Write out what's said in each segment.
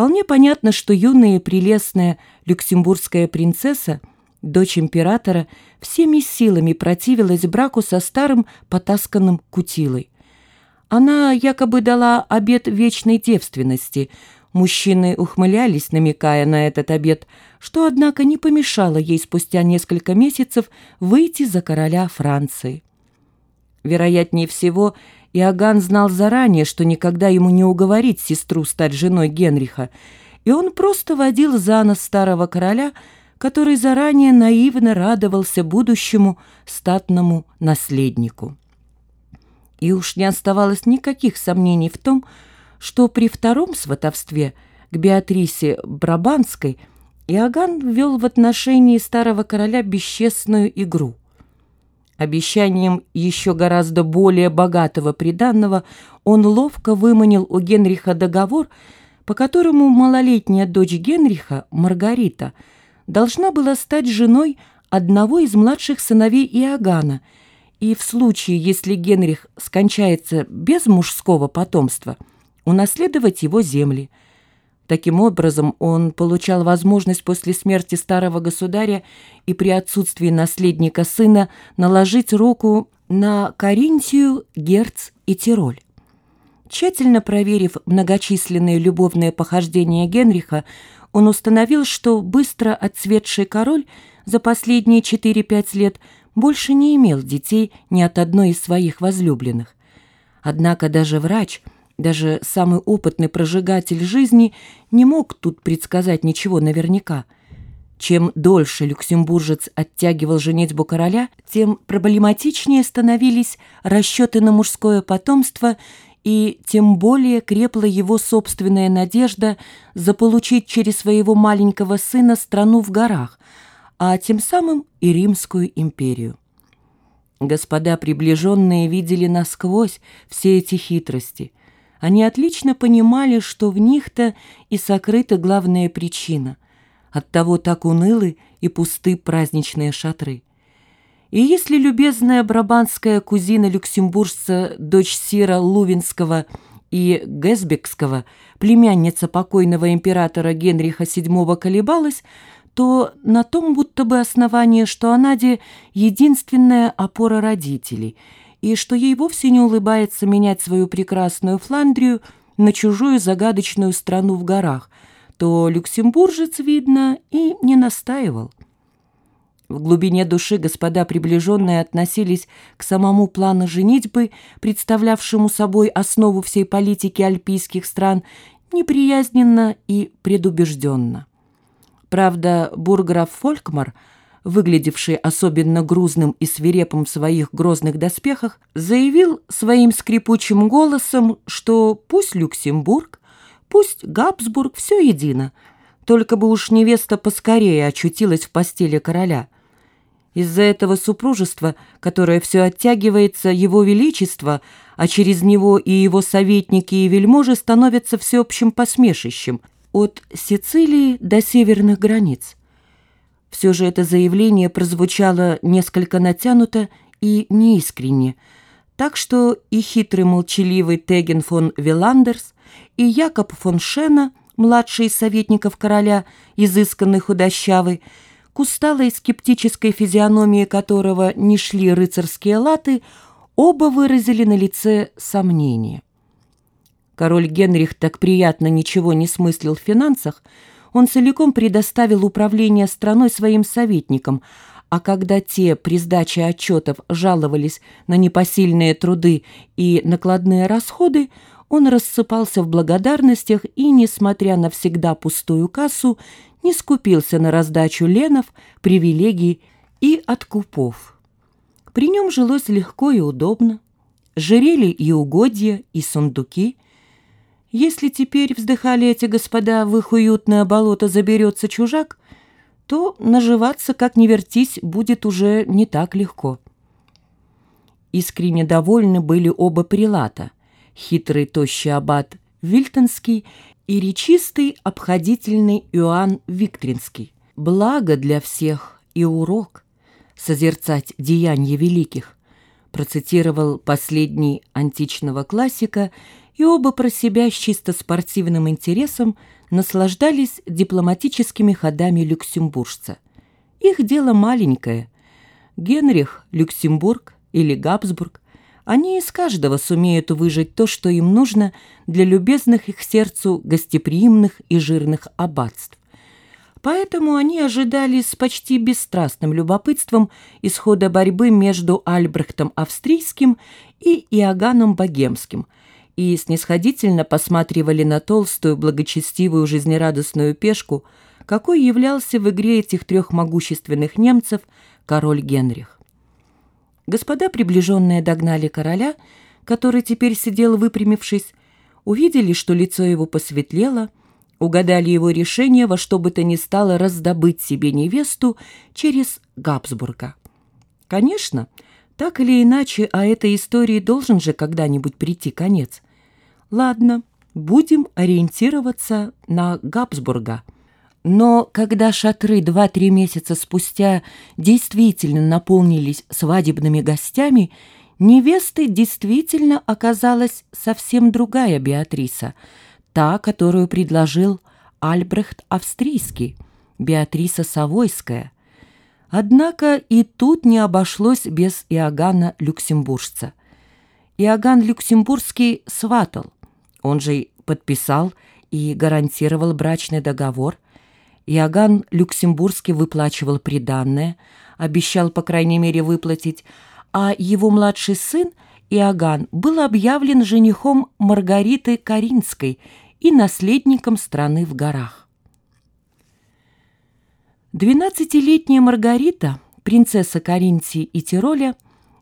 Вполне понятно, что юная и прелестная люксембургская принцесса, дочь императора, всеми силами противилась браку со старым потасканным Кутилой. Она якобы дала обет вечной девственности. Мужчины ухмылялись, намекая на этот обет, что, однако, не помешало ей спустя несколько месяцев выйти за короля Франции. Вероятнее всего, Иоганн знал заранее, что никогда ему не уговорить сестру стать женой Генриха, и он просто водил за нос старого короля, который заранее наивно радовался будущему статному наследнику. И уж не оставалось никаких сомнений в том, что при втором сватовстве к Беатрисе Брабанской Иоганн ввел в отношении старого короля бесчестную игру. Обещанием еще гораздо более богатого приданного он ловко выманил у Генриха договор, по которому малолетняя дочь Генриха, Маргарита, должна была стать женой одного из младших сыновей Иоганна – и в случае, если Генрих скончается без мужского потомства, унаследовать его земли. Таким образом, он получал возможность после смерти старого государя и при отсутствии наследника сына наложить руку на Каринтию, Герц и Тироль. Тщательно проверив многочисленные любовные похождения Генриха, он установил, что быстро отцветший король за последние 4-5 лет – больше не имел детей ни от одной из своих возлюбленных. Однако даже врач, даже самый опытный прожигатель жизни не мог тут предсказать ничего наверняка. Чем дольше люксембуржец оттягивал женитьбу короля, тем проблематичнее становились расчеты на мужское потомство и тем более крепла его собственная надежда заполучить через своего маленького сына страну в горах – а тем самым и Римскую империю. Господа приближенные видели насквозь все эти хитрости. Они отлично понимали, что в них-то и сокрыта главная причина. Оттого так унылы и пусты праздничные шатры. И если любезная брабанская кузина люксембуржца, дочь Сира Лувинского и Гесбекского, племянница покойного императора Генриха VII колебалась, то на том будто бы основание, что Анаде единственная опора родителей, и что ей вовсе не улыбается менять свою прекрасную Фландрию на чужую загадочную страну в горах, то люксембуржец, видно, и не настаивал. В глубине души господа приближенные относились к самому плану женитьбы, представлявшему собой основу всей политики альпийских стран, неприязненно и предубежденно. Правда, бурграф Фолькмар, выглядевший особенно грузным и свирепым в своих грозных доспехах, заявил своим скрипучим голосом, что пусть Люксембург, пусть Габсбург, все едино, только бы уж невеста поскорее очутилась в постели короля. Из-за этого супружества, которое все оттягивается, его величество, а через него и его советники и вельможи становятся всеобщим посмешищем – от Сицилии до северных границ. Все же это заявление прозвучало несколько натянуто и неискренне, так что и хитрый молчаливый Теген фон Виландерс, и Якоб фон Шена, младший из советников короля, изысканный худощавый, к усталой скептической физиономии которого не шли рыцарские латы, оба выразили на лице сомнение. Король Генрих так приятно ничего не смыслил в финансах, он целиком предоставил управление страной своим советникам, а когда те при сдаче отчетов жаловались на непосильные труды и накладные расходы, он рассыпался в благодарностях и, несмотря на всегда пустую кассу, не скупился на раздачу ленов, привилегий и откупов. При нем жилось легко и удобно. Жерели и угодья, и сундуки – если теперь, вздыхали эти господа, в их уютное болото заберется чужак, то наживаться, как ни вертись, будет уже не так легко. Искренне довольны были оба прилата, хитрый тощий аббат Вильтонский и речистый обходительный Иоанн Виктринский. Благо для всех и урок созерцать деяния великих, процитировал последний античного классика и оба про себя с чисто спортивным интересом наслаждались дипломатическими ходами люксембуржца. Их дело маленькое. Генрих, Люксембург или Габсбург, они из каждого сумеют выжать то, что им нужно для любезных их сердцу гостеприимных и жирных аббатств. Поэтому они ожидали с почти бесстрастным любопытством исхода борьбы между Альбрехтом Австрийским и Иоганном Богемским и снисходительно посматривали на толстую, благочестивую, жизнерадостную пешку, какой являлся в игре этих трех могущественных немцев король Генрих. Господа, приближенные, догнали короля, который теперь сидел выпрямившись, увидели, что лицо его посветлело, угадали его решение во что бы то ни стало раздобыть себе невесту через Габсбурга. Конечно, так или иначе, а этой истории должен же когда-нибудь прийти конец. Ладно, будем ориентироваться на Габсбурга – но когда шатры два-три месяца спустя действительно наполнились свадебными гостями, невестой действительно оказалась совсем другая Беатриса, та, которую предложил Альбрехт Австрийский, Беатриса Савойская. Однако и тут не обошлось без Иоганна Люксембуржца. Иоганн Люксембургский сватал, он же подписал и гарантировал брачный договор – Иоганн Люксембургский выплачивал приданное, обещал, по крайней мере, выплатить, а его младший сын Иоганн был объявлен женихом Маргариты Каринской и наследником страны в горах. Двенадцатилетняя Маргарита, принцесса Каринтии и Тироля,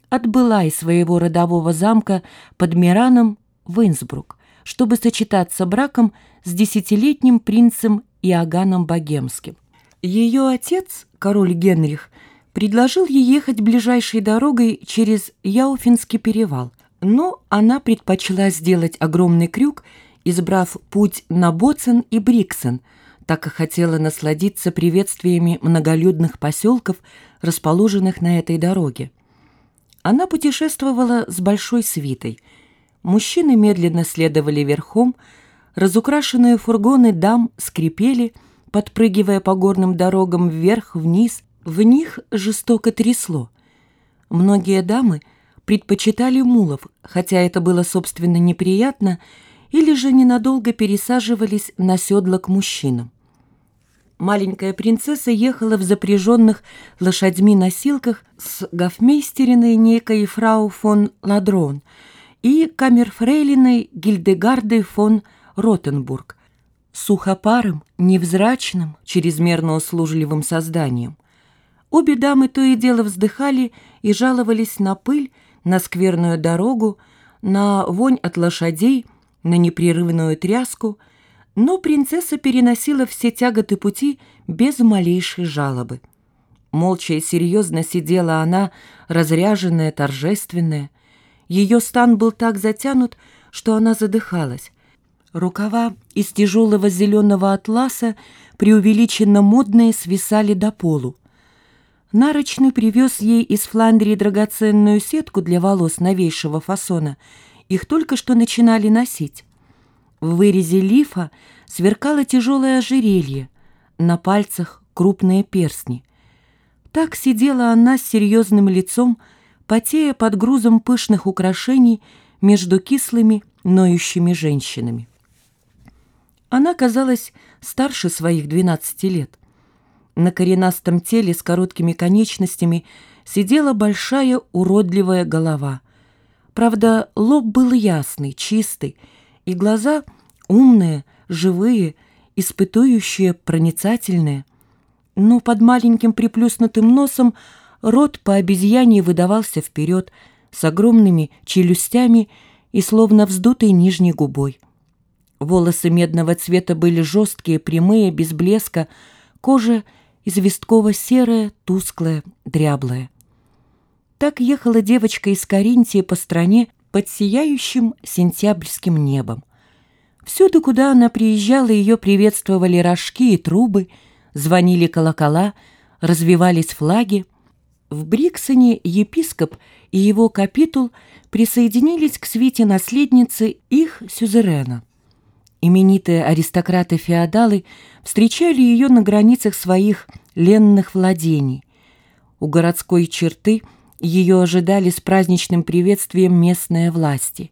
отбыла из своего родового замка под Мираном в Инсбрук, чтобы сочетаться браком с десятилетним принцем Иоганном Богемским. Ее отец, король Генрих, предложил ей ехать ближайшей дорогой через Яуфинский перевал, но она предпочла сделать огромный крюк, избрав путь на Боцен и Бриксен, так как хотела насладиться приветствиями многолюдных поселков, расположенных на этой дороге. Она путешествовала с большой свитой. Мужчины медленно следовали верхом, Разукрашенные фургоны дам скрипели, подпрыгивая по горным дорогам вверх-вниз, в них жестоко трясло. Многие дамы предпочитали мулов, хотя это было, собственно, неприятно, или же ненадолго пересаживались на седла к мужчинам. Маленькая принцесса ехала в запряженных лошадьми носилках с гофмейстериной некой фрау фон Ладрон и камерфрейлиной Гильдегардой фон Ротенбург, сухопарым, невзрачным, чрезмерно услужливым созданием. Обе дамы то и дело вздыхали и жаловались на пыль, на скверную дорогу, на вонь от лошадей, на непрерывную тряску, но принцесса переносила все тяготы пути без малейшей жалобы. Молча и серьезно сидела она, разряженная, торжественная. Ее стан был так затянут, что она задыхалась. Рукава из тяжелого зеленого атласа преувеличенно модные свисали до полу. Нарочный привез ей из Фландрии драгоценную сетку для волос новейшего фасона. Их только что начинали носить. В вырезе лифа сверкало тяжелое ожерелье, на пальцах крупные перстни. Так сидела она с серьезным лицом, потея под грузом пышных украшений между кислыми, ноющими женщинами. Она казалась старше своих 12 лет. На коренастом теле с короткими конечностями сидела большая уродливая голова. Правда, лоб был ясный, чистый, и глаза умные, живые, испытующие, проницательные. Но под маленьким приплюснутым носом рот по обезьяне выдавался вперед с огромными челюстями и словно вздутой нижней губой. Волосы медного цвета были жесткие, прямые, без блеска, кожа известково-серая, тусклая, дряблая. Так ехала девочка из Каринтии по стране под сияющим сентябрьским небом. Всюду, куда она приезжала, ее приветствовали рожки и трубы, звонили колокола, развивались флаги. В Бриксоне епископ и его капитул присоединились к свите наследницы их сюзерена. Именитые аристократы-феодалы встречали ее на границах своих ленных владений. У городской черты ее ожидали с праздничным приветствием местные власти.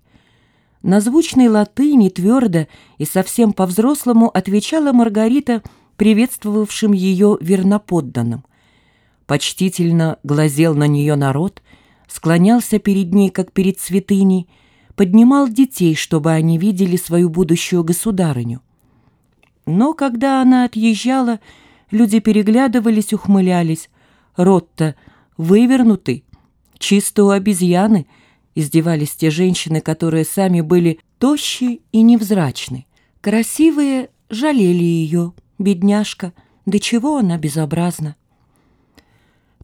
На звучной латыни твердо и совсем по-взрослому отвечала Маргарита приветствовавшим ее верноподданным – почтительно глазел на нее народ, склонялся перед ней, как перед святыней, поднимал детей, чтобы они видели свою будущую государыню. Но когда она отъезжала, люди переглядывались, ухмылялись. Рот-то вывернутый, чисто у обезьяны, издевались те женщины, которые сами были тощи и невзрачны. Красивые жалели ее, бедняжка, до чего она безобразна.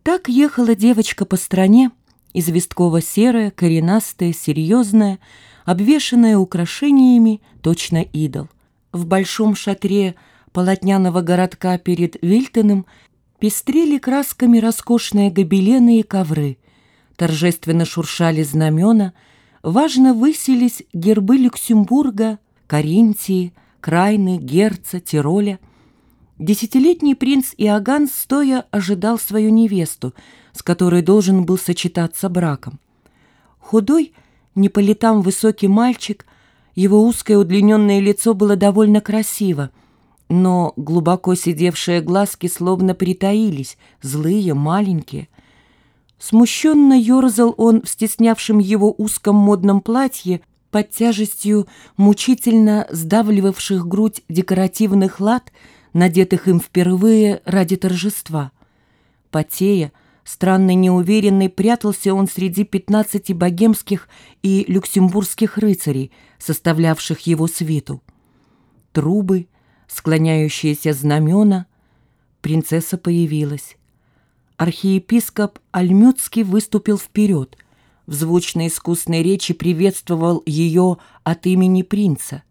Так ехала девочка по стране, известково-серая, коренастая, серьезная, обвешанная украшениями, точно идол. В большом шатре полотняного городка перед Вильтоном пестрели красками роскошные гобелены и ковры, торжественно шуршали знамена, важно высились гербы Люксембурга, Каринтии, Крайны, Герца, Тироля — Десятилетний принц Иоганн стоя ожидал свою невесту, с которой должен был сочетаться браком. Худой, не по летам высокий мальчик, его узкое удлиненное лицо было довольно красиво, но глубоко сидевшие глазки словно притаились, злые, маленькие. Смущенно ерзал он в стеснявшем его узком модном платье под тяжестью мучительно сдавливавших грудь декоративных лад, надетых им впервые ради торжества. Потея, странно неуверенный, прятался он среди пятнадцати богемских и люксембургских рыцарей, составлявших его свиту. Трубы, склоняющиеся знамена, принцесса появилась. Архиепископ Альмюцкий выступил вперед, в звучной искусной речи приветствовал ее от имени принца.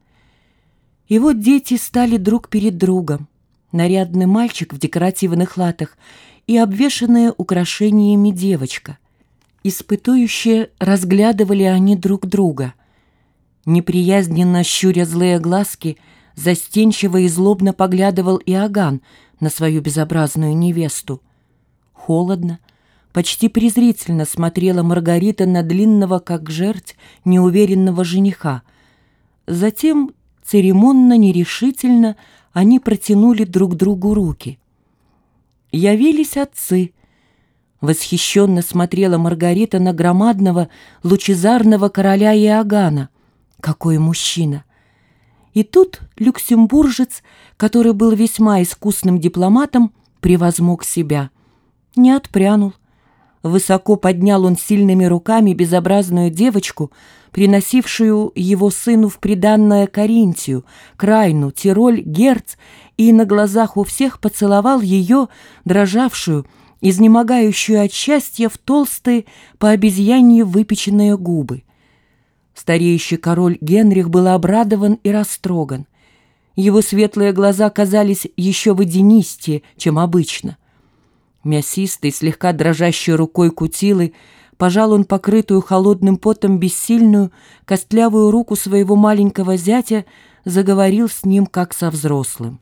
И вот дети стали друг перед другом нарядный мальчик в декоративных латах и обвешанная украшениями девочка. Испытующие разглядывали они друг друга. Неприязненно щуря злые глазки, застенчиво и злобно поглядывал Иоганн на свою безобразную невесту. Холодно, почти презрительно смотрела Маргарита на длинного, как жерть, неуверенного жениха. Затем церемонно, нерешительно они протянули друг другу руки. Явились отцы. Восхищенно смотрела Маргарита на громадного, лучезарного короля Иоганна. Какой мужчина! И тут люксембуржец, который был весьма искусным дипломатом, превозмог себя. Не отпрянул. Высоко поднял он сильными руками безобразную девочку, приносившую его сыну в приданное Каринтию, Крайну, Тироль, Герц, и на глазах у всех поцеловал ее, дрожавшую, изнемогающую от счастья в толстые, по обезьянье выпеченные губы. Стареющий король Генрих был обрадован и растроган. Его светлые глаза казались еще водянистее, чем обычно. Мясистый, слегка дрожащей рукой кутилы, пожал он покрытую холодным потом бессильную, костлявую руку своего маленького зятя, заговорил с ним как со взрослым.